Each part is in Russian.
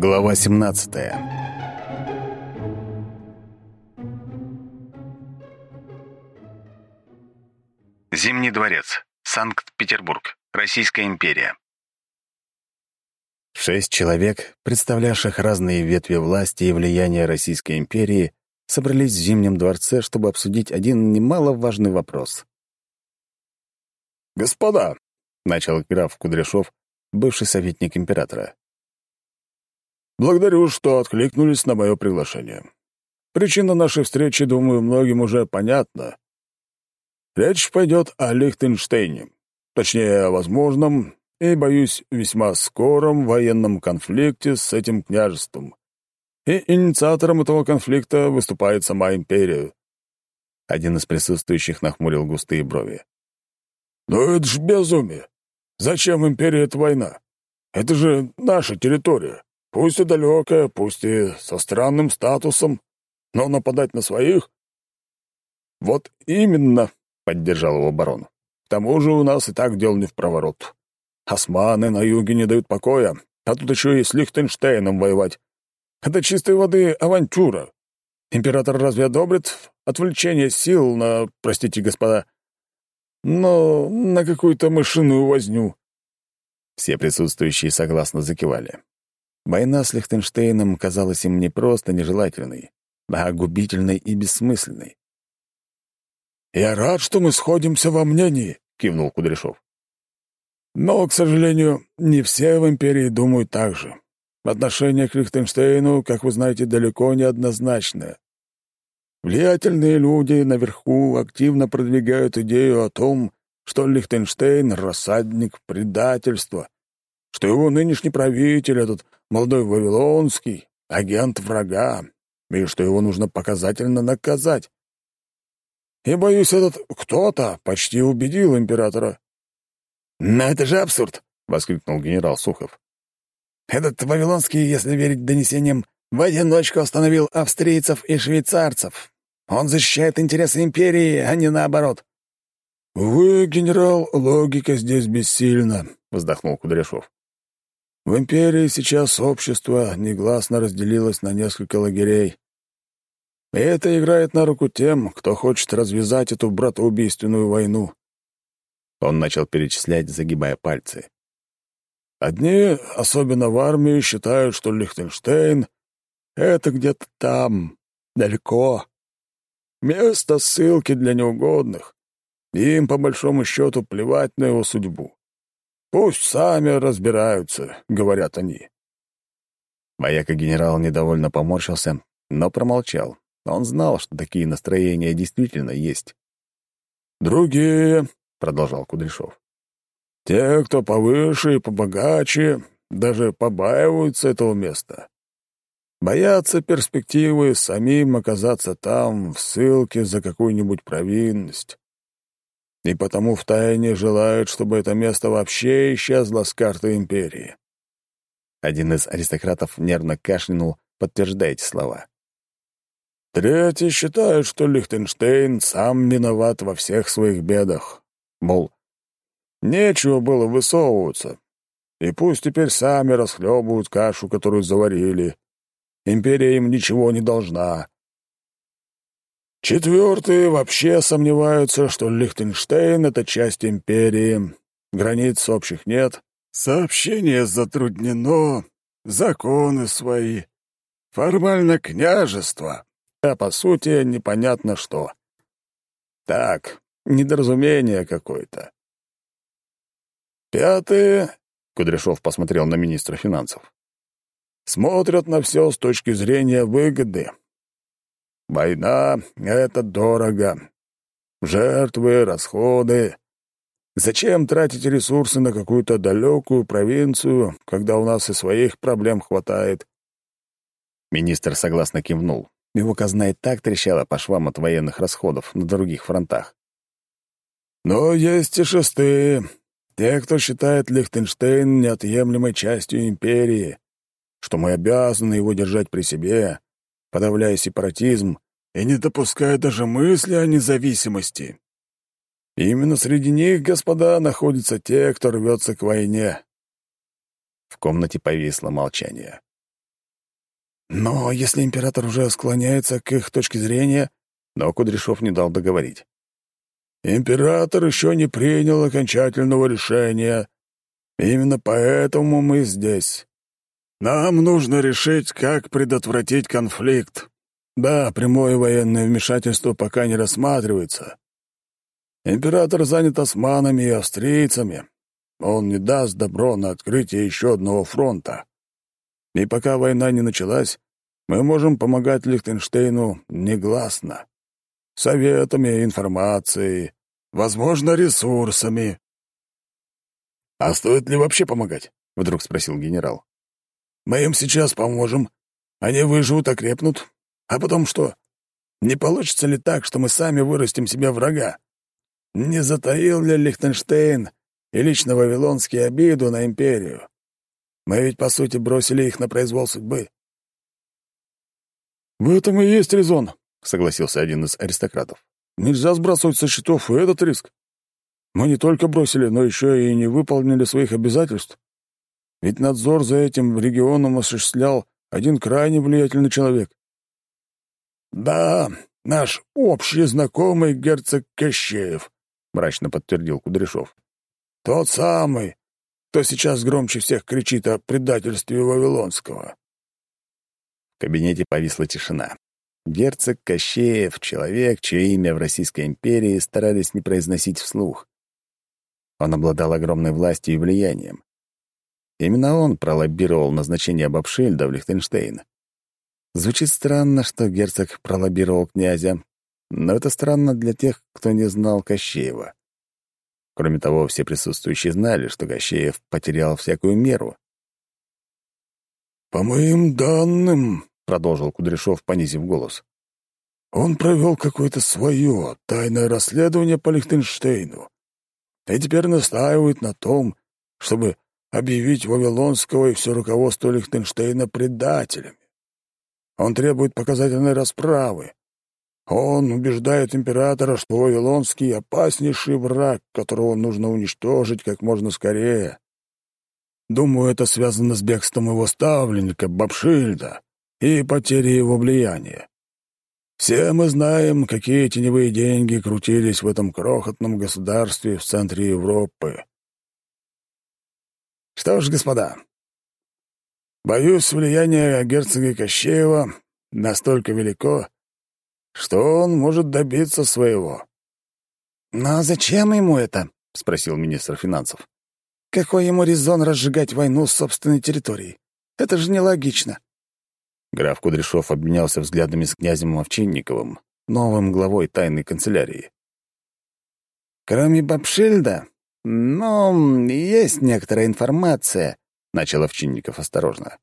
Глава 17 Зимний дворец. Санкт-Петербург. Российская империя. Шесть человек, представлявших разные ветви власти и влияния Российской империи, собрались в Зимнем дворце, чтобы обсудить один немаловажный вопрос. «Господа!» — начал граф Кудряшов, бывший советник императора. «Благодарю, что откликнулись на мое приглашение. Причина нашей встречи, думаю, многим уже понятна. Речь пойдет о Лихтенштейне, точнее, о возможном и, боюсь, весьма скором военном конфликте с этим княжеством. И инициатором этого конфликта выступает сама империя». Один из присутствующих нахмурил густые брови. «Но это ж безумие! Зачем империи эта война? Это же наша территория. Пусть и далекая, пусть и со странным статусом, но нападать на своих...» «Вот именно», — поддержал его барон. «К тому же у нас и так дел не в проворот. Османы на юге не дают покоя, а тут еще и с Лихтенштейном воевать. Это чистой воды авантюра. Император разве одобрит отвлечение сил на, простите, господа, но на какую-то мышиную возню. Все присутствующие согласно закивали. Война с Лихтенштейном казалась им не просто нежелательной, а губительной и бессмысленной. «Я рад, что мы сходимся во мнении», — кивнул Кудряшов. «Но, к сожалению, не все в империи думают так же. Отношение к Лихтенштейну, как вы знаете, далеко не однозначное. Влиятельные люди наверху активно продвигают идею о том, что Лихтенштейн — рассадник предательства, что его нынешний правитель, этот молодой Вавилонский, агент врага, и что его нужно показательно наказать. И, боюсь, этот кто-то почти убедил императора. «Но это же абсурд!» — воскликнул генерал Сухов. «Этот Вавилонский, если верить донесениям, в одиночку остановил австрийцев и швейцарцев. Он защищает интересы империи, а не наоборот. «Вы, генерал, логика здесь бессильна», — вздохнул Кудряшов. «В империи сейчас общество негласно разделилось на несколько лагерей. И это играет на руку тем, кто хочет развязать эту братоубийственную войну». Он начал перечислять, загибая пальцы. «Одни, особенно в армии, считают, что Лихтенштейн это где-то там, далеко. Место ссылки для неугодных. Им, по большому счету, плевать на его судьбу. Пусть сами разбираются, говорят они. Вояка-генерал недовольно поморщился, но промолчал. Он знал, что такие настроения действительно есть. «Другие», — продолжал Кудряшов, — «те, кто повыше и побогаче, даже побаиваются этого места. Боятся перспективы самим оказаться там, в ссылке за какую-нибудь провинность. И потому втайне желают, чтобы это место вообще исчезло с карты империи. Один из аристократов нервно кашлянул, подтверждая эти слова. Третьи считают, что Лихтенштейн сам виноват во всех своих бедах. Мол, нечего было высовываться. И пусть теперь сами расхлебывают кашу, которую заварили. Империя им ничего не должна. Четвертые вообще сомневаются, что Лихтенштейн — это часть империи. Границ общих нет. Сообщение затруднено. Законы свои. Формально княжество. А по сути непонятно что. Так, недоразумение какое-то. Пятые... Кудряшов посмотрел на министра финансов смотрят на все с точки зрения выгоды. Война — это дорого. Жертвы, расходы. Зачем тратить ресурсы на какую-то далекую провинцию, когда у нас и своих проблем хватает? Министр согласно кивнул. Его казна и так трещала по швам от военных расходов на других фронтах. Но есть и шестые. Те, кто считает Лихтенштейн неотъемлемой частью империи что мы обязаны его держать при себе, подавляя сепаратизм и не допуская даже мысли о независимости. Именно среди них, господа, находятся те, кто рвется к войне. В комнате повисло молчание. Но если император уже склоняется к их точке зрения... Но Кудряшов не дал договорить. Император еще не принял окончательного решения. Именно поэтому мы здесь. Нам нужно решить, как предотвратить конфликт. Да, прямое военное вмешательство пока не рассматривается. Император занят османами и австрийцами. Он не даст добро на открытие еще одного фронта. И пока война не началась, мы можем помогать Лихтенштейну негласно. Советами, информацией, возможно, ресурсами. «А стоит ли вообще помогать?» — вдруг спросил генерал. «Мы им сейчас поможем. Они выживут, окрепнут. А потом что? Не получится ли так, что мы сами вырастим себе врага? Не затаил ли Лихтенштейн и лично Вавилонский обиду на империю? Мы ведь, по сути, бросили их на произвол судьбы. «В этом и есть резон», — согласился один из аристократов. «Нельзя сбрасывать со счетов и этот риск. Мы не только бросили, но еще и не выполнили своих обязательств. Ведь надзор за этим регионом осуществлял один крайне влиятельный человек». «Да, наш общий знакомый герцог Кощеев», — мрачно подтвердил Кудряшов. «Тот самый, кто сейчас громче всех кричит о предательстве Вавилонского». В кабинете повисла тишина. Герцог Кощеев — человек, чье имя в Российской империи старались не произносить вслух. Он обладал огромной властью и влиянием. Именно он пролоббировал назначение Бабшильда в Лихтенштейн. Звучит странно, что герцог пролоббировал князя, но это странно для тех, кто не знал Кощеева. Кроме того, все присутствующие знали, что Кощеев потерял всякую меру. «По моим данным», — продолжил Кудряшов, понизив голос, «он провел какое-то свое тайное расследование по Лихтенштейну и теперь настаивает на том, чтобы объявить Вавилонского и все руководство Лихтенштейна предателями. Он требует показательной расправы, он убеждает императора, что Вавилонский — опаснейший враг, которого нужно уничтожить как можно скорее. Думаю, это связано с бегством его ставленника, Бабшильда, и потерей его влияния. Все мы знаем, какие теневые деньги крутились в этом крохотном государстве в центре Европы. Что ж, господа, боюсь, влияние герцога Кощеева настолько велико, что он может добиться своего. «Но зачем ему это?» — спросил министр финансов. «Какой ему резон разжигать войну с собственной территорией? Это же нелогично». Граф Кудряшов обменялся взглядами с князем Овчинниковым, новым главой тайной канцелярии. «Кроме Бабшильда, ну, есть некоторая информация», — начал Овчинников осторожно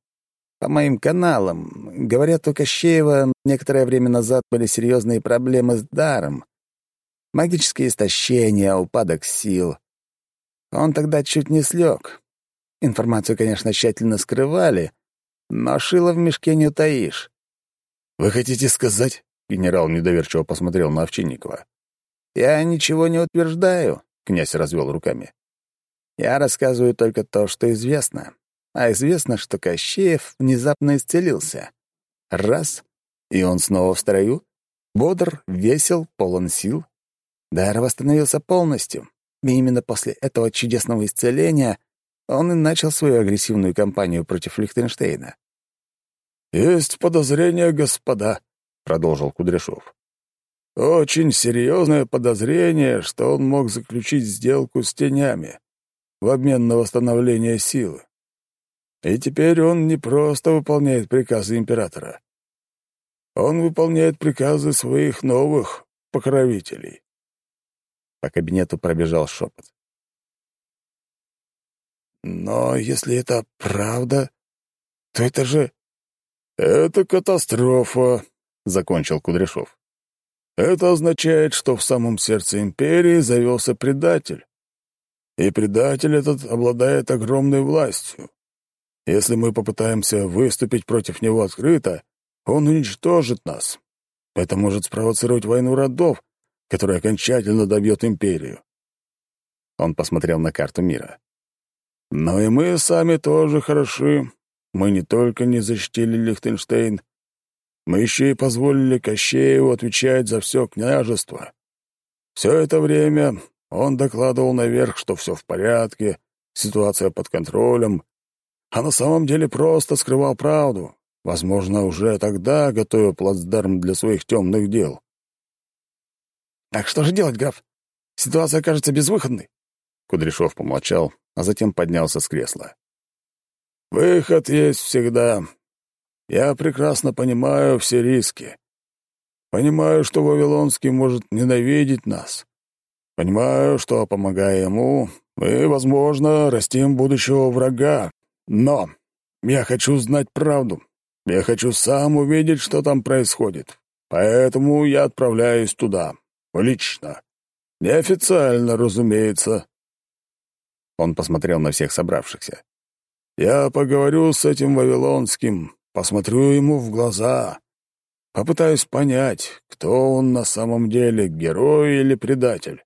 по моим каналам. Говорят, у Кощеева некоторое время назад были серьезные проблемы с даром. Магические истощения, упадок сил. Он тогда чуть не слег. Информацию, конечно, тщательно скрывали, но шило в мешке не утаишь. «Вы хотите сказать?» — генерал недоверчиво посмотрел на Овчинникова. «Я ничего не утверждаю», — князь развел руками. «Я рассказываю только то, что известно а известно, что Кощеев внезапно исцелился. Раз — и он снова в строю, бодр, весел, полон сил. Дар восстановился полностью, и именно после этого чудесного исцеления он и начал свою агрессивную кампанию против Лихтенштейна. «Есть подозрение, господа», — продолжил Кудряшов. «Очень серьезное подозрение, что он мог заключить сделку с тенями в обмен на восстановление силы. И теперь он не просто выполняет приказы императора. Он выполняет приказы своих новых покровителей. По кабинету пробежал шепот. Но если это правда, то это же... Это катастрофа, — закончил Кудряшов. Это означает, что в самом сердце империи завелся предатель. И предатель этот обладает огромной властью. Если мы попытаемся выступить против него открыто, он уничтожит нас. Это может спровоцировать войну родов, которая окончательно добьет империю. Он посмотрел на карту мира. Но и мы сами тоже хороши. мы не только не защитили Лихтенштейн, мы еще и позволили Кощееву отвечать за все княжество. Все это время он докладывал наверх, что все в порядке, ситуация под контролем, а на самом деле просто скрывал правду. Возможно, уже тогда готовил плацдарм для своих темных дел. «Так что же делать, граф? Ситуация кажется безвыходной». Кудряшов помолчал, а затем поднялся с кресла. «Выход есть всегда. Я прекрасно понимаю все риски. Понимаю, что Вавилонский может ненавидеть нас. Понимаю, что, помогая ему, мы, возможно, растим будущего врага. Но я хочу знать правду. Я хочу сам увидеть, что там происходит. Поэтому я отправляюсь туда. Лично. Неофициально, разумеется. Он посмотрел на всех собравшихся. Я поговорю с этим Вавилонским, посмотрю ему в глаза. Попытаюсь понять, кто он на самом деле, герой или предатель.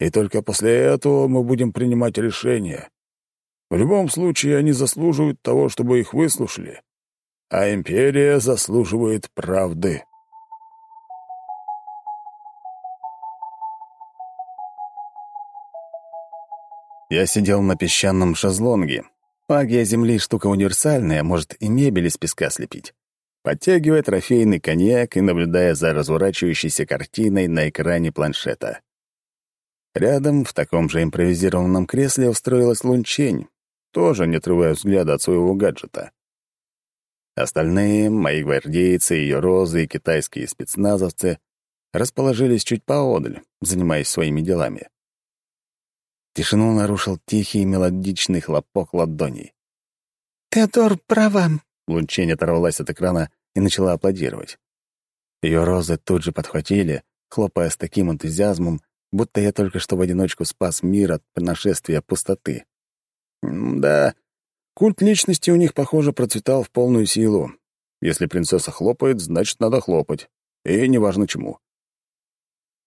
И только после этого мы будем принимать решения. В любом случае, они заслуживают того, чтобы их выслушали. А империя заслуживает правды. Я сидел на песчаном шезлонге. Магия Земли — штука универсальная, может и мебель из песка слепить подтягивая трофейный коньяк и наблюдая за разворачивающейся картиной на экране планшета. Рядом, в таком же импровизированном кресле, устроилась Лунчень, тоже не отрывая взгляда от своего гаджета. Остальные, мои гвардейцы, ее розы и китайские спецназовцы, расположились чуть поодаль, занимаясь своими делами. Тишину нарушил тихий мелодичный хлопок ладоней. «Теодор права. Лунчень оторвалась от экрана и начала аплодировать. Ее розы тут же подхватили, хлопая с таким энтузиазмом, будто я только что в одиночку спас мир от нашествия пустоты. да, культ личности у них, похоже, процветал в полную силу. Если принцесса хлопает, значит, надо хлопать. И неважно чему.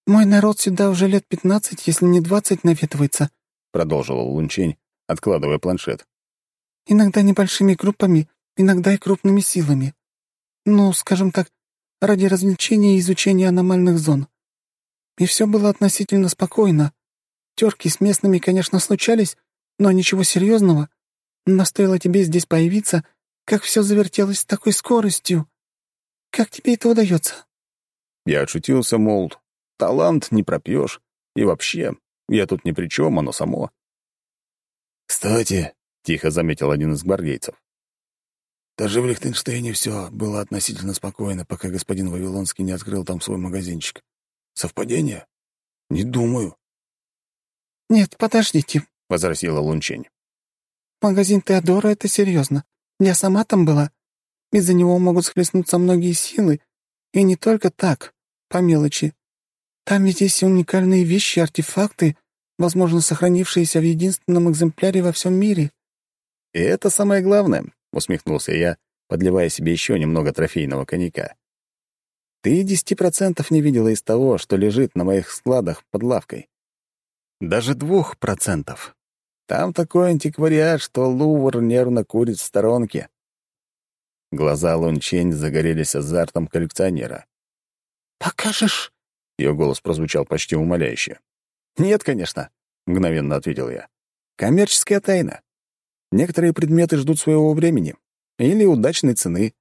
«Мой народ сюда уже лет пятнадцать, если не двадцать, наведывается», — продолжила Лунчень, откладывая планшет. «Иногда небольшими группами, иногда и крупными силами. Ну, скажем так, ради развлечения и изучения аномальных зон. И все было относительно спокойно. Терки с местными, конечно, случались, но ничего серьезного. Но стоило тебе здесь появиться, как все завертелось с такой скоростью. Как тебе это удается? Я отшутился, мол, талант не пропьешь. И вообще, я тут ни при чем, оно само. «Кстати», — тихо заметил один из гвардейцев, даже в Лихтенштейне все было относительно спокойно, пока господин Вавилонский не открыл там свой магазинчик. Совпадение? Не думаю. «Нет, подождите», — возразила Лунчень. «Магазин Теодора — это серьезно. Я сама там была. Из-за него могут схлестнуться многие силы. И не только так, по мелочи. Там ведь есть уникальные вещи, артефакты, возможно, сохранившиеся в единственном экземпляре во всем мире». «И это самое главное усмехнулся я, подливая себе еще немного трофейного коньяка. Ты десяти процентов не видела из того, что лежит на моих складах под лавкой. Даже двух процентов. Там такой антиквариат, что Лувр нервно курит в сторонке. Глаза Лунчень загорелись азартом коллекционера. «Покажешь?» — ее голос прозвучал почти умоляюще. «Нет, конечно», — мгновенно ответил я. «Коммерческая тайна. Некоторые предметы ждут своего времени или удачной цены.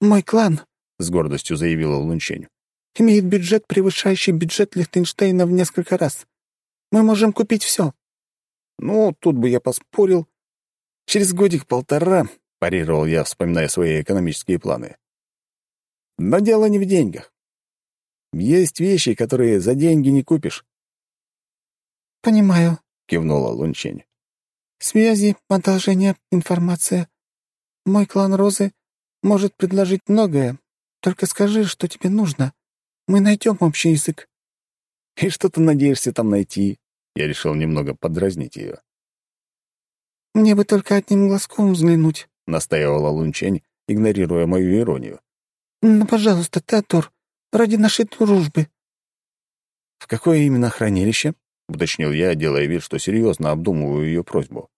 «Мой клан», — с гордостью заявила Лунчень, «имеет бюджет, превышающий бюджет Лихтенштейна в несколько раз. Мы можем купить все». «Ну, тут бы я поспорил. Через годик-полтора», — парировал я, вспоминая свои экономические планы. «Но дело не в деньгах. Есть вещи, которые за деньги не купишь». «Понимаю», — кивнула Лунчень. Связи, одолжение, информация. Мой клан Розы может предложить многое. Только скажи, что тебе нужно. Мы найдем общий язык». «И что ты надеешься там найти?» Я решил немного подразнить ее. «Мне бы только одним глазком взглянуть», — настаивала Лунчень, игнорируя мою иронию. «Ну, пожалуйста, Театор, ради нашей дружбы». «В какое именно хранилище?» — уточнил я, делая вид, что серьезно обдумываю ее просьбу.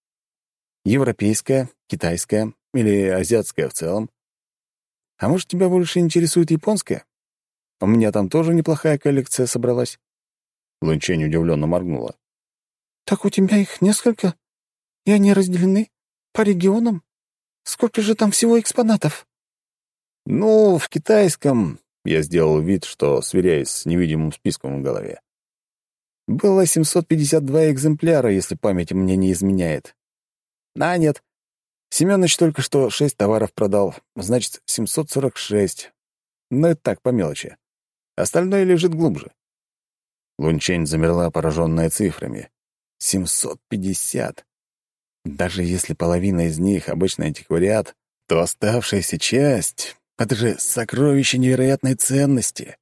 Европейская, китайская, Или азиатская в целом? А может, тебя больше интересует японская? У меня там тоже неплохая коллекция собралась». Лунчень удивленно моргнула. «Так у тебя их несколько? И они разделены? По регионам? Сколько же там всего экспонатов?» «Ну, в китайском...» — я сделал вид, что сверяюсь с невидимым списком в голове. «Было 752 экземпляра, если память мне не изменяет. А, нет. Семёныч только что шесть товаров продал, значит, 746. Но это так, по мелочи. Остальное лежит глубже». Лунчень замерла, пораженная цифрами. 750. Даже если половина из них — обычный антиквариат, то оставшаяся часть это же сокровище невероятной ценности.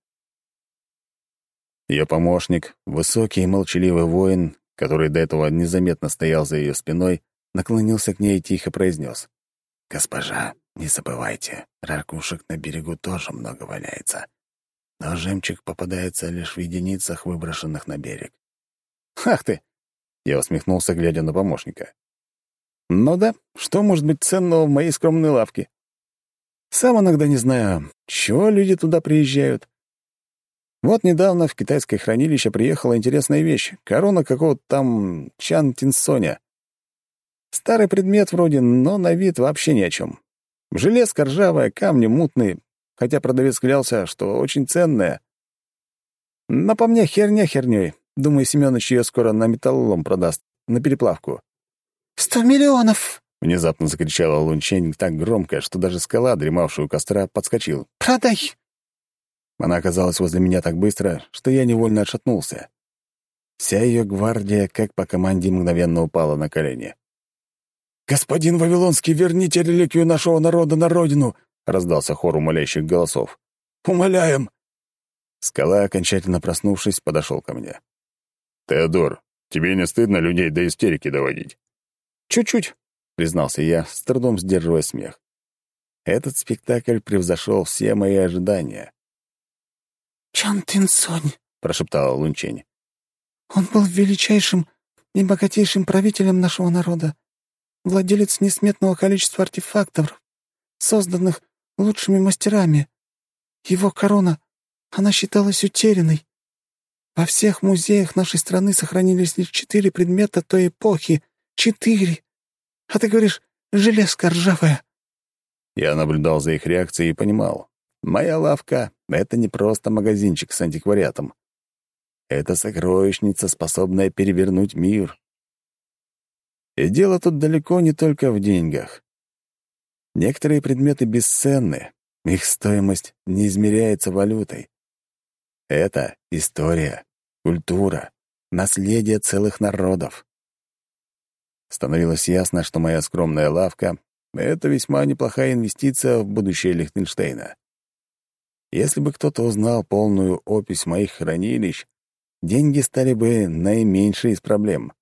Ее помощник, высокий и молчаливый воин, который до этого незаметно стоял за ее спиной, наклонился к ней и тихо произнес. «Госпожа, не забывайте, ракушек на берегу тоже много валяется, но жемчуг попадается лишь в единицах, выброшенных на берег». «Ах ты!» — я усмехнулся, глядя на помощника. «Ну да, что может быть ценного в моей скромной лавке? Сам иногда не знаю, чего люди туда приезжают. Вот недавно в китайское хранилище приехала интересная вещь — корона какого-то там Чан Тинсоня. Старый предмет вроде, но на вид вообще ни о чем. Железка ржавая, камни мутные, хотя продавец клялся, что очень ценная. Но по мне херня херней. Думаю, Семёныч ее скоро на металлолом продаст, на переплавку. «Сто миллионов!» Внезапно закричала Лунчень так громко, что даже скала, дремавшая у костра, подскочил. «Продай!» Она оказалась возле меня так быстро, что я невольно отшатнулся. Вся ее гвардия, как по команде, мгновенно упала на колени. «Господин Вавилонский, верните реликвию нашего народа на родину!» — раздался хор умоляющих голосов. «Умоляем!» Скала, окончательно проснувшись, подошел ко мне. «Теодор, тебе не стыдно людей до истерики доводить?» «Чуть-чуть», — признался я, с трудом сдерживая смех. Этот спектакль превзошел все мои ожидания. «Чан Тинсонь», — прошептала Лунчень. «Он был величайшим и богатейшим правителем нашего народа, владелец несметного количества артефактов, созданных лучшими мастерами. Его корона, она считалась утерянной. Во всех музеях нашей страны сохранились лишь четыре предмета той эпохи. Четыре! А ты говоришь, железка ржавая». Я наблюдал за их реакцией и понимал. Моя лавка — это не просто магазинчик с антиквариатом. Это сокровищница, способная перевернуть мир. И дело тут далеко не только в деньгах. Некоторые предметы бесценны, их стоимость не измеряется валютой. Это история, культура, наследие целых народов. Становилось ясно, что моя скромная лавка — это весьма неплохая инвестиция в будущее Лихтенштейна. Если бы кто-то узнал полную опись моих хранилищ, деньги стали бы наименьшей из проблем.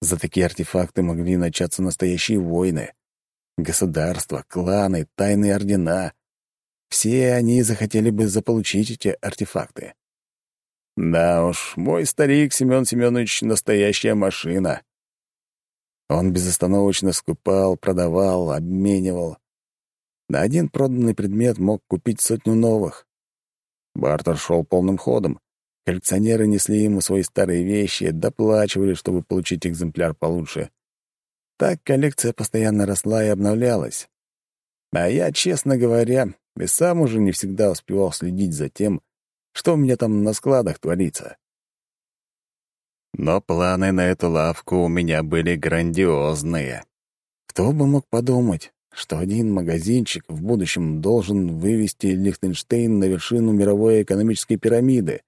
За такие артефакты могли начаться настоящие войны. Государства, кланы, тайные ордена — все они захотели бы заполучить эти артефакты. Да уж, мой старик Семен Семенович — настоящая машина. Он безостановочно скупал, продавал, обменивал. На один проданный предмет мог купить сотню новых. Бартер шел полным ходом. Коллекционеры несли ему свои старые вещи, доплачивали, чтобы получить экземпляр получше. Так коллекция постоянно росла и обновлялась. А я, честно говоря, и сам уже не всегда успевал следить за тем, что у меня там на складах творится. Но планы на эту лавку у меня были грандиозные. Кто бы мог подумать, что один магазинчик в будущем должен вывести Лихтенштейн на вершину мировой экономической пирамиды.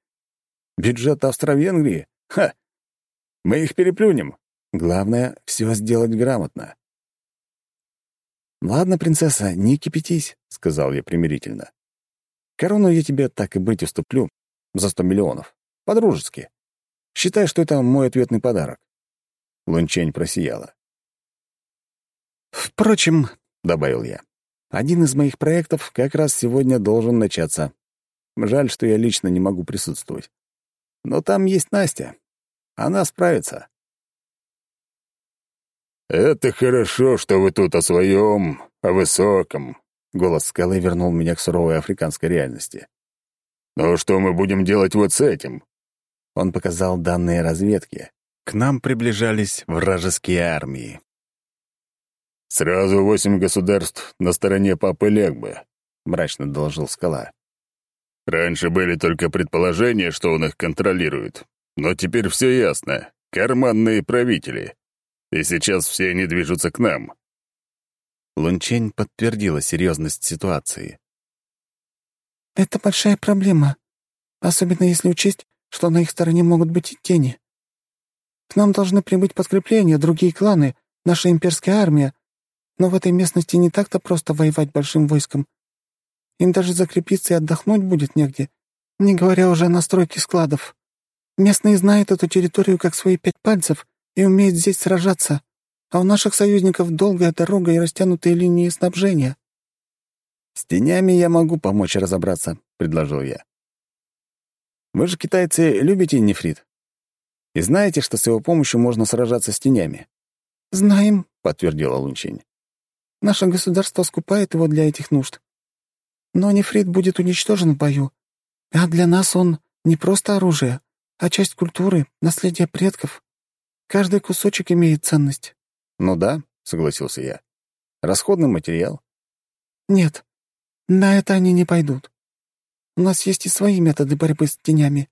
Бюджет Австро-Венгрии? Ха! Мы их переплюнем. Главное — все сделать грамотно. «Ладно, принцесса, не кипятись», — сказал я примирительно. «Корону я тебе так и быть уступлю за сто миллионов. По-дружески. Считай, что это мой ответный подарок». Лунчень просияла. «Впрочем», — добавил я, — «один из моих проектов как раз сегодня должен начаться. Жаль, что я лично не могу присутствовать. Но там есть Настя. Она справится». «Это хорошо, что вы тут о своем, о высоком». Голос скалы вернул меня к суровой африканской реальности. «Но что мы будем делать вот с этим?» Он показал данные разведки. К нам приближались вражеские армии. «Сразу восемь государств на стороне Папы Легбы», — мрачно доложил скала. «Раньше были только предположения, что он их контролирует. Но теперь все ясно. Карманные правители. И сейчас все они движутся к нам». Лунчень подтвердила серьезность ситуации. «Это большая проблема, особенно если учесть, что на их стороне могут быть тени. К нам должны прибыть подкрепления, другие кланы, наша имперская армия, но в этой местности не так-то просто воевать большим войском. Им даже закрепиться и отдохнуть будет негде, не говоря уже о настройке складов. Местные знают эту территорию как свои пять пальцев и умеют здесь сражаться, а у наших союзников долгая дорога и растянутые линии снабжения». «С тенями я могу помочь разобраться», — предложил я. «Вы же, китайцы, любите нефрит? И знаете, что с его помощью можно сражаться с тенями?» «Знаем», — подтвердила Лунчень. Наше государство скупает его для этих нужд. Но нефрит будет уничтожен в бою. А для нас он не просто оружие, а часть культуры, наследие предков. Каждый кусочек имеет ценность». «Ну да», — согласился я. «Расходный материал». «Нет, на это они не пойдут. У нас есть и свои методы борьбы с тенями.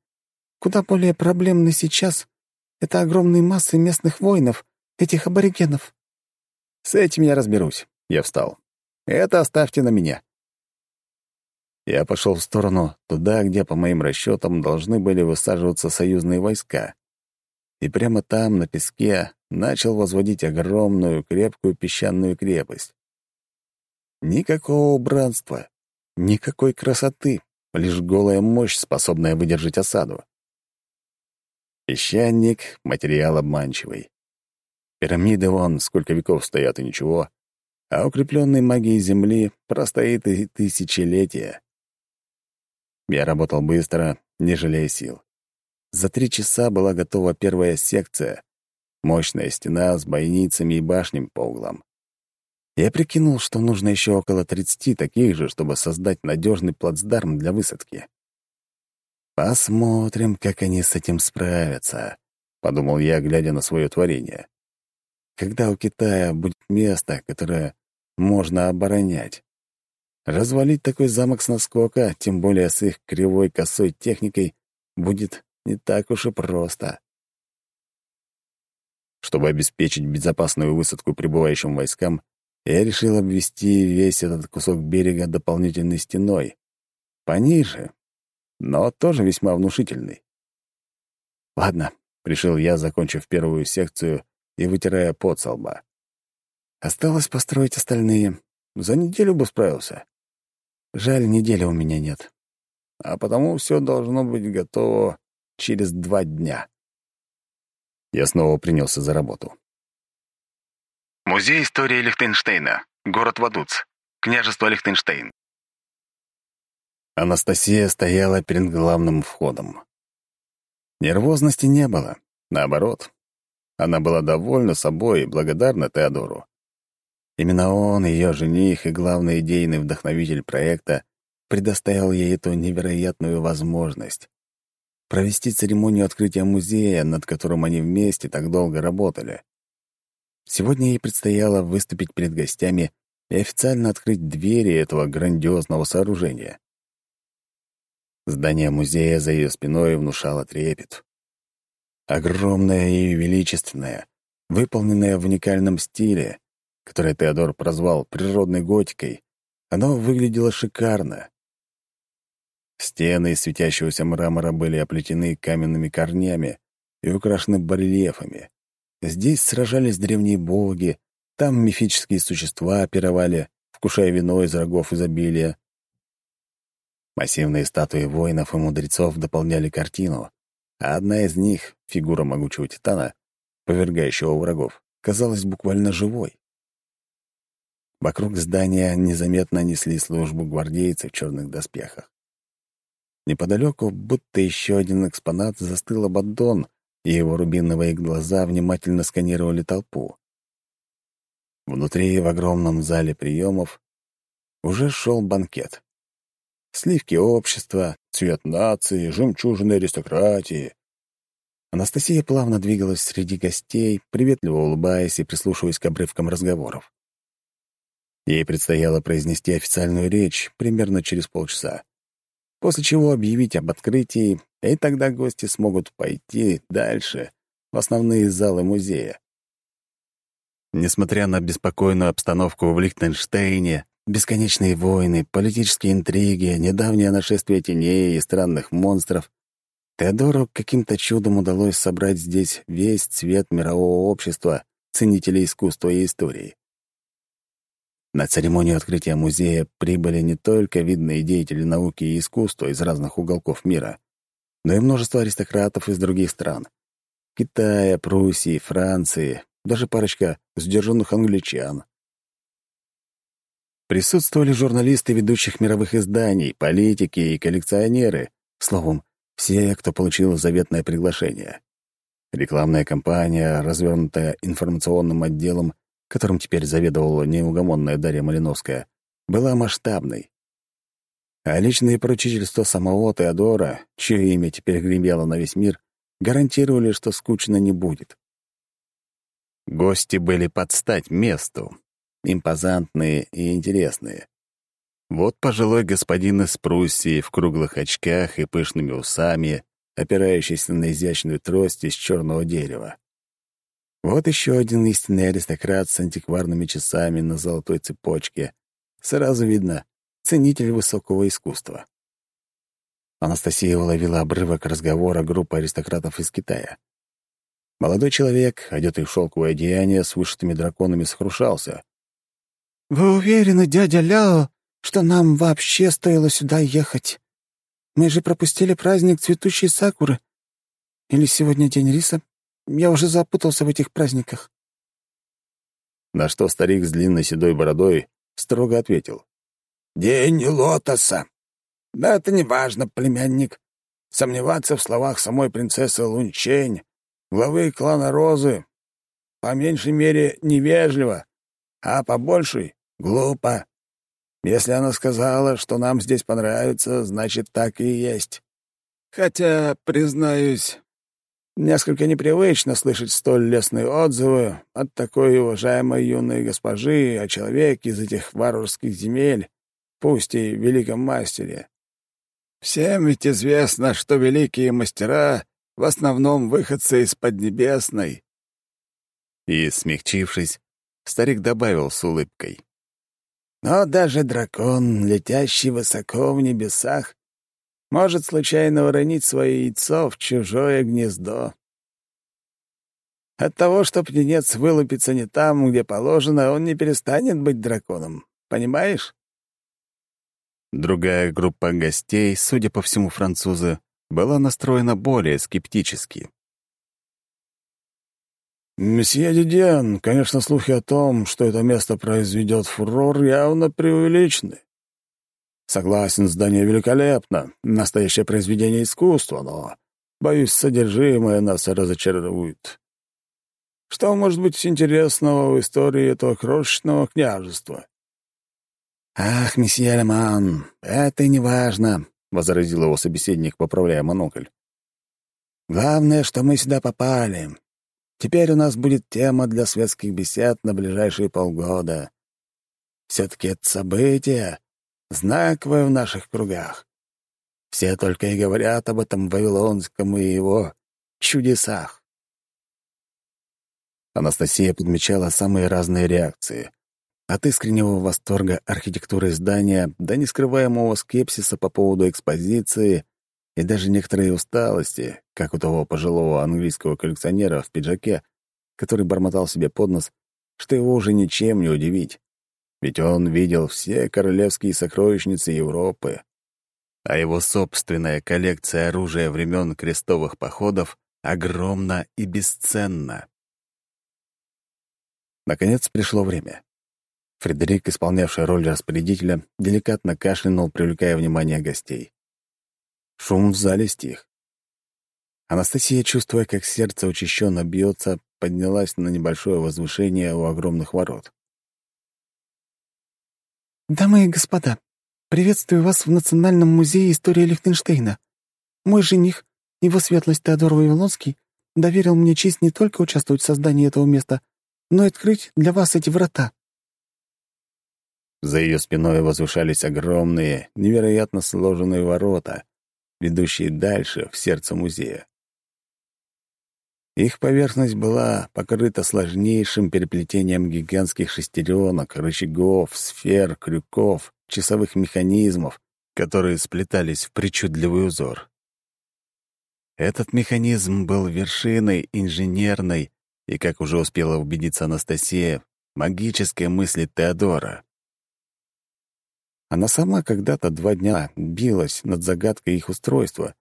Куда более проблемны сейчас — это огромные массы местных воинов, этих аборигенов». «С этим я разберусь. Я встал. «Это оставьте на меня». Я пошел в сторону, туда, где, по моим расчетам, должны были высаживаться союзные войска. И прямо там, на песке, начал возводить огромную, крепкую песчаную крепость. Никакого убранства, никакой красоты, лишь голая мощь, способная выдержать осаду. Песчаник — материал обманчивый. Пирамиды вон сколько веков стоят и ничего, а укрепленной магией Земли простоит и тысячелетия. Я работал быстро, не жалея сил. За три часа была готова первая секция, мощная стена с бойницами и башнями по углам. Я прикинул, что нужно еще около 30 таких же, чтобы создать надежный плацдарм для высадки. «Посмотрим, как они с этим справятся», — подумал я, глядя на свое творение. «Когда у Китая будет место, которое можно оборонять. Развалить такой замок с наскока, тем более с их кривой косой техникой, будет не так уж и просто. Чтобы обеспечить безопасную высадку прибывающим войскам, я решил обвести весь этот кусок берега дополнительной стеной. Пониже, но тоже весьма внушительной. «Ладно», — решил я, закончив первую секцию и вытирая пот со лба. Осталось построить остальные. За неделю бы справился. Жаль, недели у меня нет. А потому все должно быть готово через два дня. Я снова принялся за работу. Музей истории Лихтенштейна. Город Вадуц. Княжество Лихтенштейн. Анастасия стояла перед главным входом. Нервозности не было. Наоборот, она была довольна собой и благодарна Теодору. Именно он, ее жених и главный идейный вдохновитель проекта, предоставил ей эту невероятную возможность провести церемонию открытия музея, над которым они вместе так долго работали. Сегодня ей предстояло выступить перед гостями и официально открыть двери этого грандиозного сооружения. Здание музея за ее спиной внушало трепет. Огромное и величественное, выполненное в уникальном стиле, которое Теодор прозвал природной готикой, оно выглядело шикарно. Стены из светящегося мрамора были оплетены каменными корнями и украшены барельефами. Здесь сражались древние боги, там мифические существа пировали, вкушая вино из рогов изобилия. Массивные статуи воинов и мудрецов дополняли картину, а одна из них, фигура могучего титана, повергающего врагов, казалась буквально живой. Вокруг здания незаметно несли службу гвардейцы в черных доспехах. Неподалеку, будто еще один экспонат, застыл Абаддон, и его рубиновые глаза внимательно сканировали толпу. Внутри, в огромном зале приемов, уже шел банкет. Сливки общества, цвет нации, жемчужины аристократии. Анастасия плавно двигалась среди гостей, приветливо улыбаясь и прислушиваясь к обрывкам разговоров. Ей предстояло произнести официальную речь примерно через полчаса, после чего объявить об открытии, и тогда гости смогут пойти дальше, в основные залы музея. Несмотря на беспокойную обстановку в Лихтенштейне, бесконечные войны, политические интриги, недавнее нашествие теней и странных монстров, Теодору каким-то чудом удалось собрать здесь весь цвет мирового общества, ценителей искусства и истории. На церемонию открытия музея прибыли не только видные деятели науки и искусства из разных уголков мира, но и множество аристократов из других стран. Китая, Пруссии, Франции, даже парочка сдержанных англичан. Присутствовали журналисты ведущих мировых изданий, политики и коллекционеры, словом, все, кто получил заветное приглашение. Рекламная кампания, развернутая информационным отделом, которым теперь заведовала неугомонная Дарья Малиновская, была масштабной. А личные поручительства самого Теодора, чье имя теперь гремело на весь мир, гарантировали, что скучно не будет. Гости были под стать месту, импозантные и интересные. Вот пожилой господин из Пруссии в круглых очках и пышными усами, опирающийся на изящную трость из черного дерева. Вот еще один истинный аристократ с антикварными часами на золотой цепочке. Сразу видно — ценитель высокого искусства. Анастасия уловила обрывок разговора группы аристократов из Китая. Молодой человек, одетый в шелковое одеяние с вышитыми драконами, сокрушался. «Вы уверены, дядя Ляо, что нам вообще стоило сюда ехать? Мы же пропустили праздник цветущей сакуры. Или сегодня день риса? Я уже запутался в этих праздниках». На что старик с длинной седой бородой строго ответил. «День лотоса. Да это не важно, племянник. Сомневаться в словах самой принцессы Лунчень, главы клана Розы, по меньшей мере невежливо, а по большей — глупо. Если она сказала, что нам здесь понравится, значит, так и есть. Хотя, признаюсь, Несколько непривычно слышать столь лестные отзывы от такой уважаемой юной госпожи о человеке из этих варварских земель, пусть и великом мастере. Всем ведь известно, что великие мастера в основном выходцы из Поднебесной. И, смягчившись, старик добавил с улыбкой. Но даже дракон, летящий высоко в небесах, может случайно уронить свое яйцо в чужое гнездо. От того, что птенец вылупится не там, где положено, он не перестанет быть драконом. Понимаешь? Другая группа гостей, судя по всему французы, была настроена более скептически. «Месье Диден, конечно, слухи о том, что это место произведет фурор, явно преувеличены. Согласен, здание великолепно, настоящее произведение искусства, но, боюсь, содержимое нас разочарует. Что может быть интересного в истории этого крошечного княжества? «Ах, месье Леман, это не важно», — возразил его собеседник, поправляя монокль. «Главное, что мы сюда попали. Теперь у нас будет тема для светских бесед на ближайшие полгода. Все-таки это событие, знаковое в наших кругах. Все только и говорят об этом Вавилонском и его чудесах. Анастасия подмечала самые разные реакции. От искреннего восторга архитектуры здания до нескрываемого скепсиса по поводу экспозиции и даже некоторой усталости, как у того пожилого английского коллекционера в пиджаке, который бормотал себе под нос, что его уже ничем не удивить ведь он видел все королевские сокровищницы Европы, а его собственная коллекция оружия времен крестовых походов огромна и бесценна. Наконец пришло время. Фредерик, исполнявший роль распорядителя, деликатно кашлянул, привлекая внимание гостей. Шум в зале стих. Анастасия, чувствуя, как сердце учащенно бьется, поднялась на небольшое возвышение у огромных ворот. «Дамы и господа, приветствую вас в Национальном музее истории Лихтенштейна. Мой жених, его светлость Теодор Вавилонский, доверил мне честь не только участвовать в создании этого места, но и открыть для вас эти врата». За ее спиной возвышались огромные, невероятно сложенные ворота, ведущие дальше, в сердце музея. Их поверхность была покрыта сложнейшим переплетением гигантских шестеренок, рычагов, сфер, крюков, часовых механизмов, которые сплетались в причудливый узор. Этот механизм был вершиной инженерной и, как уже успела убедиться Анастасия, магической мысли Теодора. Она сама когда-то два дня билась над загадкой их устройства,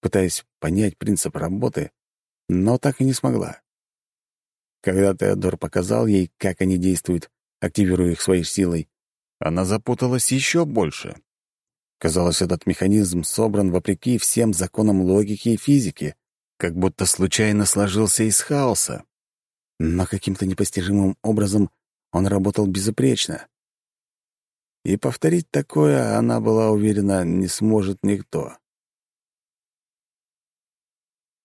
пытаясь понять принцип работы но так и не смогла. Когда Теодор показал ей, как они действуют, активируя их своей силой, она запуталась еще больше. Казалось, этот механизм собран вопреки всем законам логики и физики, как будто случайно сложился из хаоса. Но каким-то непостижимым образом он работал безупречно. И повторить такое, она была уверена, не сможет никто.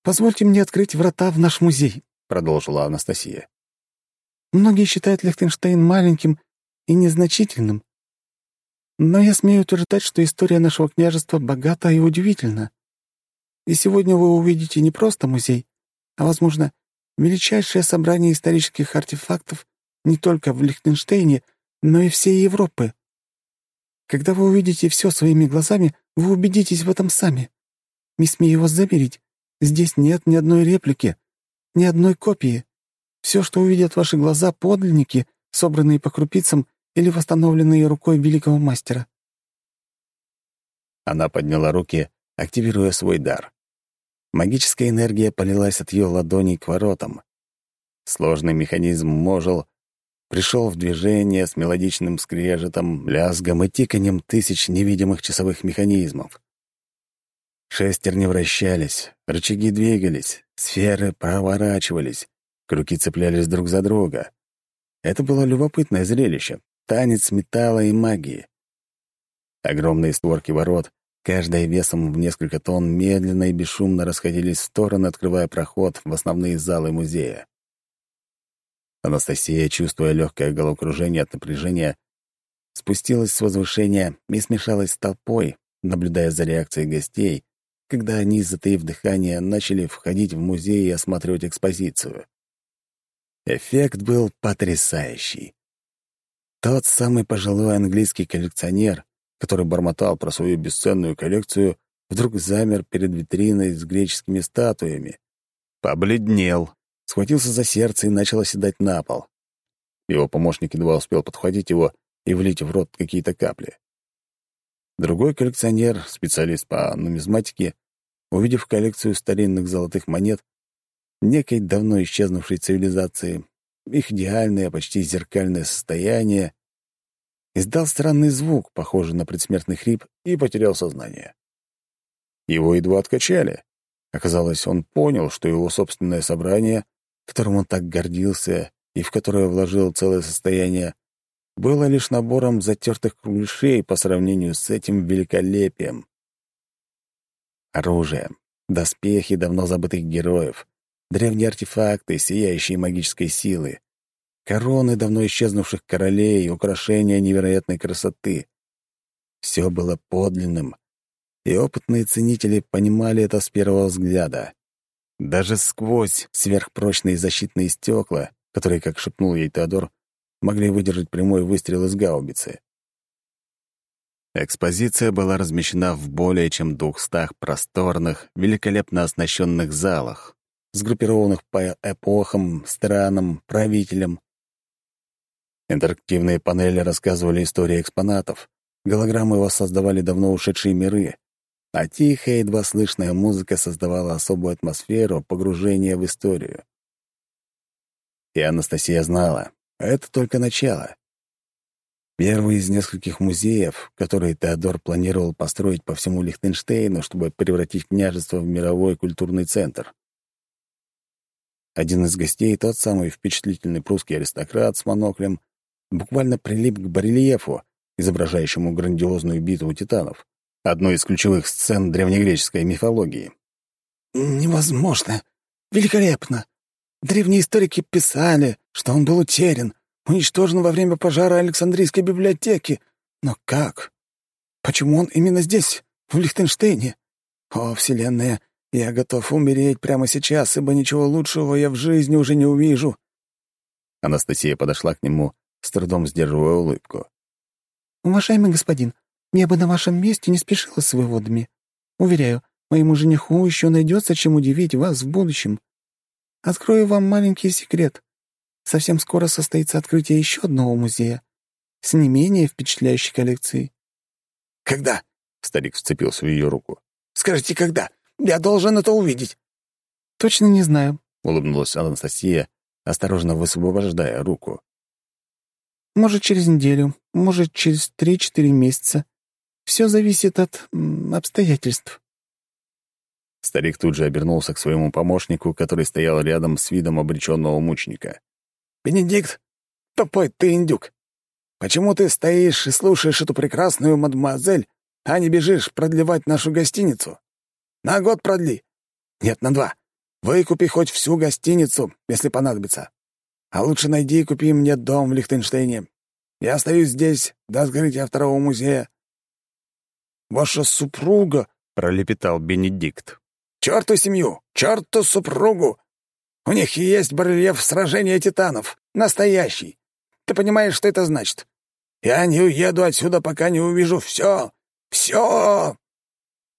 «Позвольте мне открыть врата в наш музей», — продолжила Анастасия. «Многие считают Лихтенштейн маленьким и незначительным. Но я смею утверждать, что история нашего княжества богата и удивительна. И сегодня вы увидите не просто музей, а, возможно, величайшее собрание исторических артефактов не только в Лихтенштейне, но и всей Европы. Когда вы увидите все своими глазами, вы убедитесь в этом сами. Не смею вас заверить, Здесь нет ни одной реплики, ни одной копии. Все, что увидят ваши глаза, — подлинники, собранные по крупицам или восстановленные рукой великого мастера». Она подняла руки, активируя свой дар. Магическая энергия полилась от ее ладоней к воротам. Сложный механизм можел пришел в движение с мелодичным скрежетом, лязгом и тиканьем тысяч невидимых часовых механизмов. Шестерни вращались, рычаги двигались, сферы проворачивались, крюки цеплялись друг за друга. Это было любопытное зрелище, танец металла и магии. Огромные створки ворот, каждая весом в несколько тонн, медленно и бесшумно расходились в стороны, открывая проход в основные залы музея. Анастасия, чувствуя легкое головокружение от напряжения, спустилась с возвышения и смешалась с толпой, наблюдая за реакцией гостей, когда они, затаив дыхание, начали входить в музей и осматривать экспозицию. Эффект был потрясающий. Тот самый пожилой английский коллекционер, который бормотал про свою бесценную коллекцию, вдруг замер перед витриной с греческими статуями. Побледнел, схватился за сердце и начал оседать на пол. Его помощник едва успел подхватить его и влить в рот какие-то капли. Другой коллекционер, специалист по нумизматике, увидев коллекцию старинных золотых монет некой давно исчезнувшей цивилизации, их идеальное, почти зеркальное состояние, издал странный звук, похожий на предсмертный хрип, и потерял сознание. Его едва откачали. Оказалось, он понял, что его собственное собрание, которым он так гордился и в которое вложил целое состояние, было лишь набором затертых кругляшей по сравнению с этим великолепием. Оружие, доспехи давно забытых героев, древние артефакты, сияющие магической силы, короны давно исчезнувших королей, украшения невероятной красоты. Все было подлинным, и опытные ценители понимали это с первого взгляда. Даже сквозь сверхпрочные защитные стекла, которые, как шепнул ей Теодор, могли выдержать прямой выстрел из гаубицы. Экспозиция была размещена в более чем двухстах просторных, великолепно оснащенных залах, сгруппированных по эпохам, странам, правителям. Интерактивные панели рассказывали истории экспонатов, голограммы воссоздавали давно ушедшие миры, а тихая, едва слышная музыка создавала особую атмосферу погружения в историю. И Анастасия знала, это только начало. Первый из нескольких музеев, которые Теодор планировал построить по всему Лихтенштейну, чтобы превратить княжество в мировой культурный центр. Один из гостей, тот самый впечатлительный прусский аристократ с моноклем, буквально прилип к барельефу, изображающему грандиозную битву титанов, одну из ключевых сцен древнегреческой мифологии. «Невозможно! Великолепно! Древние историки писали, что он был утерян, уничтожен во время пожара Александрийской библиотеки. Но как? Почему он именно здесь, в Лихтенштейне? О, Вселенная, я готов умереть прямо сейчас, ибо ничего лучшего я в жизни уже не увижу. Анастасия подошла к нему, с трудом сдерживая улыбку. «Уважаемый господин, я бы на вашем месте не спешила с выводами. Уверяю, моему жениху еще найдется, чем удивить вас в будущем. Открою вам маленький секрет. Совсем скоро состоится открытие еще одного музея с не менее впечатляющей коллекцией». «Когда?» — старик вцепился в ее руку. «Скажите, когда? Я должен это увидеть». «Точно не знаю», — улыбнулась Анастасия, осторожно высвобождая руку. «Может, через неделю, может, через три-четыре месяца. Все зависит от обстоятельств». Старик тут же обернулся к своему помощнику, который стоял рядом с видом обреченного мученика. «Бенедикт, тупой ты индюк! Почему ты стоишь и слушаешь эту прекрасную мадемуазель, а не бежишь продлевать нашу гостиницу? На год продли. Нет, на два. Выкупи хоть всю гостиницу, если понадобится. А лучше найди и купи мне дом в Лихтенштейне. Я остаюсь здесь до открытия второго музея». «Ваша супруга», — пролепетал Бенедикт. «Черту семью! Черту супругу! У них есть барельеф сражения титанов. Настоящий. Ты понимаешь, что это значит? Я не уеду отсюда, пока не увижу все. Все!»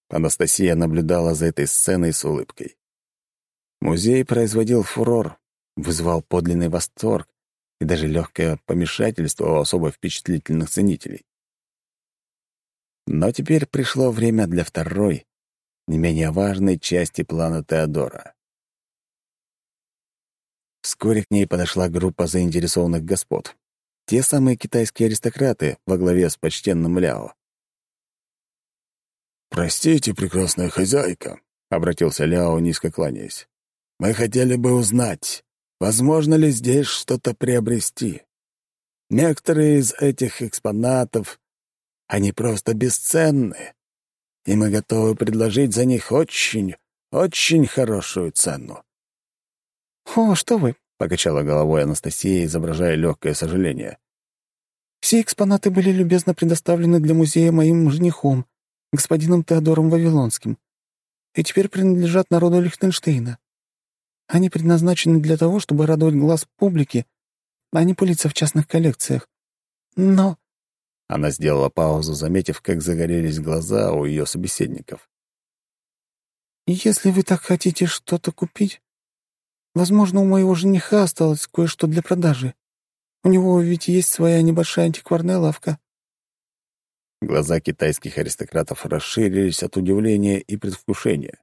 Анастасия наблюдала за этой сценой с улыбкой. Музей производил фурор, вызывал подлинный восторг и даже легкое помешательство у особо впечатлительных ценителей. Но теперь пришло время для второй, не менее важной части плана Теодора. Вскоре к ней подошла группа заинтересованных господ. Те самые китайские аристократы во главе с почтенным Ляо. «Простите, прекрасная хозяйка», — обратился Ляо, низко кланяясь. «Мы хотели бы узнать, возможно ли здесь что-то приобрести. Некоторые из этих экспонатов, они просто бесценны, и мы готовы предложить за них очень, очень хорошую цену». «О, что вы!» — покачала головой Анастасия, изображая легкое сожаление. «Все экспонаты были любезно предоставлены для музея моим женихом, господином Теодором Вавилонским, и теперь принадлежат народу Лихтенштейна. Они предназначены для того, чтобы радовать глаз публики, а не пылиться в частных коллекциях. Но...» Она сделала паузу, заметив, как загорелись глаза у ее собеседников. «Если вы так хотите что-то купить, возможно, у моего жениха осталось кое-что для продажи. У него ведь есть своя небольшая антикварная лавка. Глаза китайских аристократов расширились от удивления и предвкушения.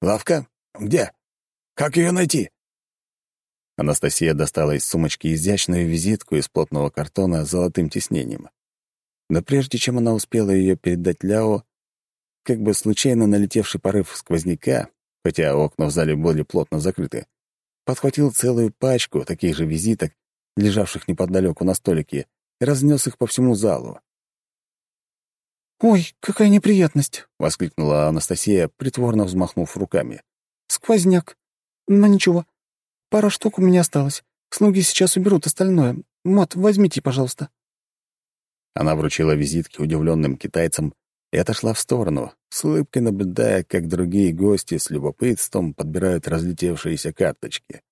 «Лавка? Где? Как ее найти?» Анастасия достала из сумочки изящную визитку из плотного картона с золотым тиснением. Но прежде чем она успела ее передать Ляо, как бы случайно налетевший порыв сквозняка, хотя окна в зале были плотно закрыты, подхватил целую пачку таких же визиток, лежавших неподалеку на столике, и разнес их по всему залу. «Ой, какая неприятность!» — воскликнула Анастасия, притворно взмахнув руками. «Сквозняк. Но ничего. Пара штук у меня осталось. Слуги сейчас уберут остальное. Мот, возьмите, пожалуйста». Она вручила визитки удивленным китайцам и отошла в сторону, с улыбкой наблюдая, как другие гости с любопытством подбирают разлетевшиеся карточки.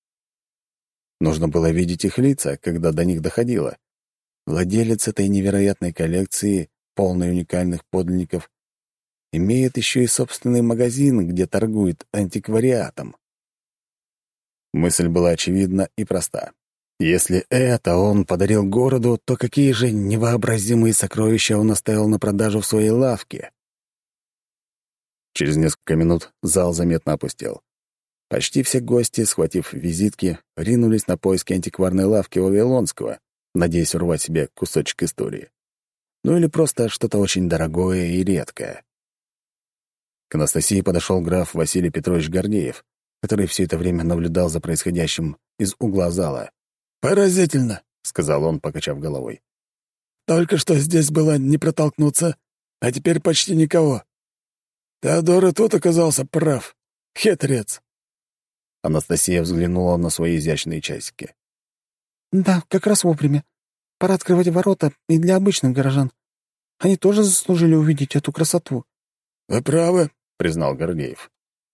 Нужно было видеть их лица, когда до них доходило. Владелец этой невероятной коллекции полный уникальных подлинников, имеет еще и собственный магазин, где торгует антиквариатом. Мысль была очевидна и проста. Если это он подарил городу, то какие же невообразимые сокровища он оставил на продажу в своей лавке? Через несколько минут зал заметно опустел. Почти все гости, схватив визитки, ринулись на поиски антикварной лавки Вавилонского, надеясь урвать себе кусочек истории ну или просто что-то очень дорогое и редкое. К Анастасии подошел граф Василий Петрович Гордеев, который все это время наблюдал за происходящим из угла зала. «Поразительно», — сказал он, покачав головой. Только что здесь было не протолкнуться, а теперь почти никого. Теодор и тут оказался прав. Хитрец. Анастасия взглянула на свои изящные часики. «Да, как раз вовремя. Пора открывать ворота и для обычных горожан. Они тоже заслужили увидеть эту красоту». «Вы правы», — признал Гордеев.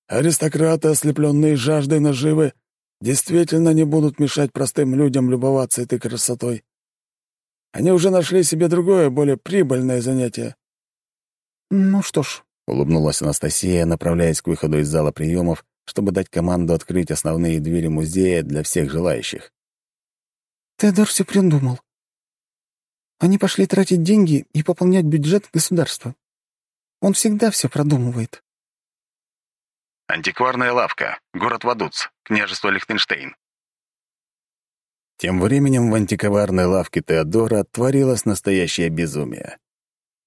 «Аристократы, ослепленные жаждой наживы, действительно не будут мешать простым людям любоваться этой красотой. Они уже нашли себе другое, более прибыльное занятие». «Ну что ж», — улыбнулась Анастасия, направляясь к выходу из зала приемов, чтобы дать команду открыть основные двери музея для всех желающих. «Теодор все придумал. Они пошли тратить деньги и пополнять бюджет государства. Он всегда все продумывает». Антикварная лавка. Город Вадуц. Княжество Лихтенштейн. Тем временем в антикварной лавке Теодора творилось настоящее безумие.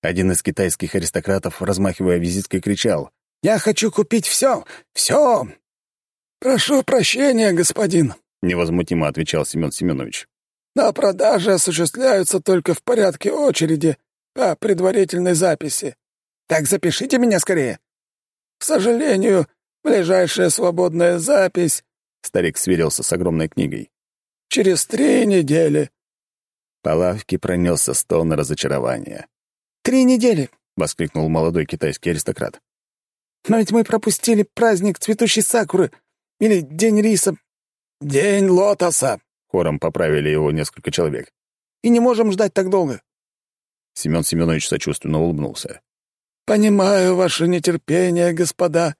Один из китайских аристократов, размахивая визиткой, кричал «Я хочу купить все! Все!» «Прошу прощения, господин», — невозмутимо отвечал Семен Семенович. «Но продажи осуществляются только в порядке очереди по предварительной записи. Так запишите меня скорее». «К сожалению, ближайшая свободная запись...» Старик сверился с огромной книгой. «Через три недели». По лавке пронесся стон разочарования. «Три недели!» — воскликнул молодой китайский аристократ. «Но ведь мы пропустили праздник цветущей сакуры или день риса». «День лотоса!» — хором поправили его несколько человек. «И не можем ждать так долго». Семен Семенович сочувственно улыбнулся. «Понимаю ваше нетерпение, господа,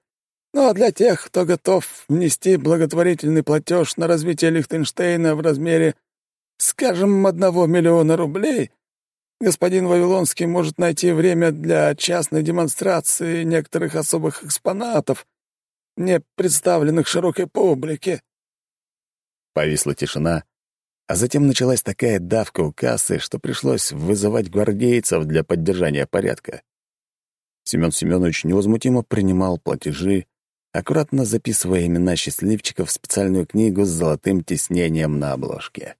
но для тех, кто готов внести благотворительный платеж на развитие Лихтенштейна в размере, скажем, одного миллиона рублей, господин Вавилонский может найти время для частной демонстрации некоторых особых экспонатов, не представленных широкой публике». Повисла тишина, а затем началась такая давка у кассы, что пришлось вызывать гвардейцев для поддержания порядка. Семен Семенович невозмутимо принимал платежи, аккуратно записывая имена счастливчиков в специальную книгу с золотым тиснением на обложке.